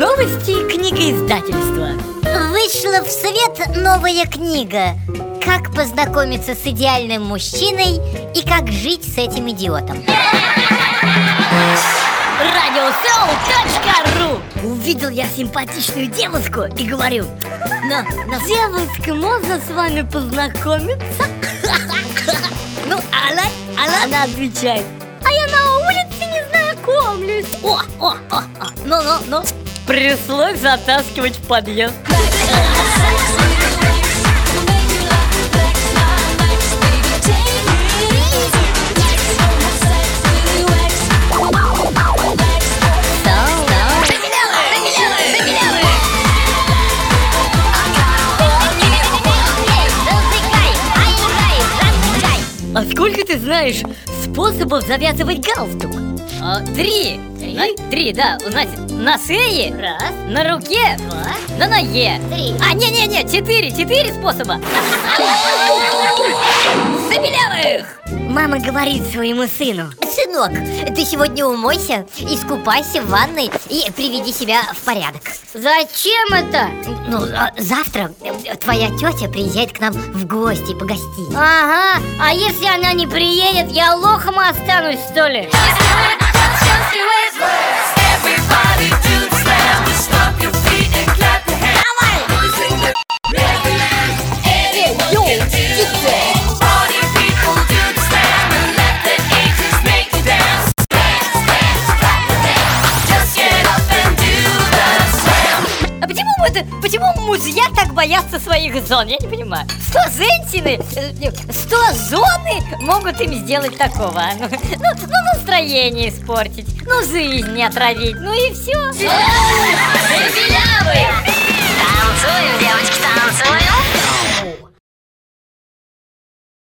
Новости книгоиздательства. Вышла в свет новая книга. Как познакомиться с идеальным мужчиной И как жить с этим идиотом. Радиосел.ру Увидел я симпатичную девушку и говорю на, на... Девушка, можно с вами познакомиться? Ну, она, она, она отвечает А я на улице не знакомлюсь О, о, о, о, ну, ну, ну. Пришлось затаскивать в подъезд сколько ты знаешь способов завязывать галстук? А, три. Три? На- три, да. Значит, на шее, Раз, на руке, два, на ноге. три А, не-не-не, четыре, четыре способа. Мама говорит своему сыну. Сынок, ты сегодня умойся, искупайся в ванной и приведи себя в порядок Зачем это? Ну, а завтра э, твоя тетя приезжает к нам в гости погостить Ага, а если она не приедет, я лохом останусь, что ли? Почему это, почему мужья так боятся своих зон? Я не понимаю. Что женщины, э, что зоны могут им сделать такого? Ну, ну, ну, настроение испортить, ну жизнь не отравить, ну и все.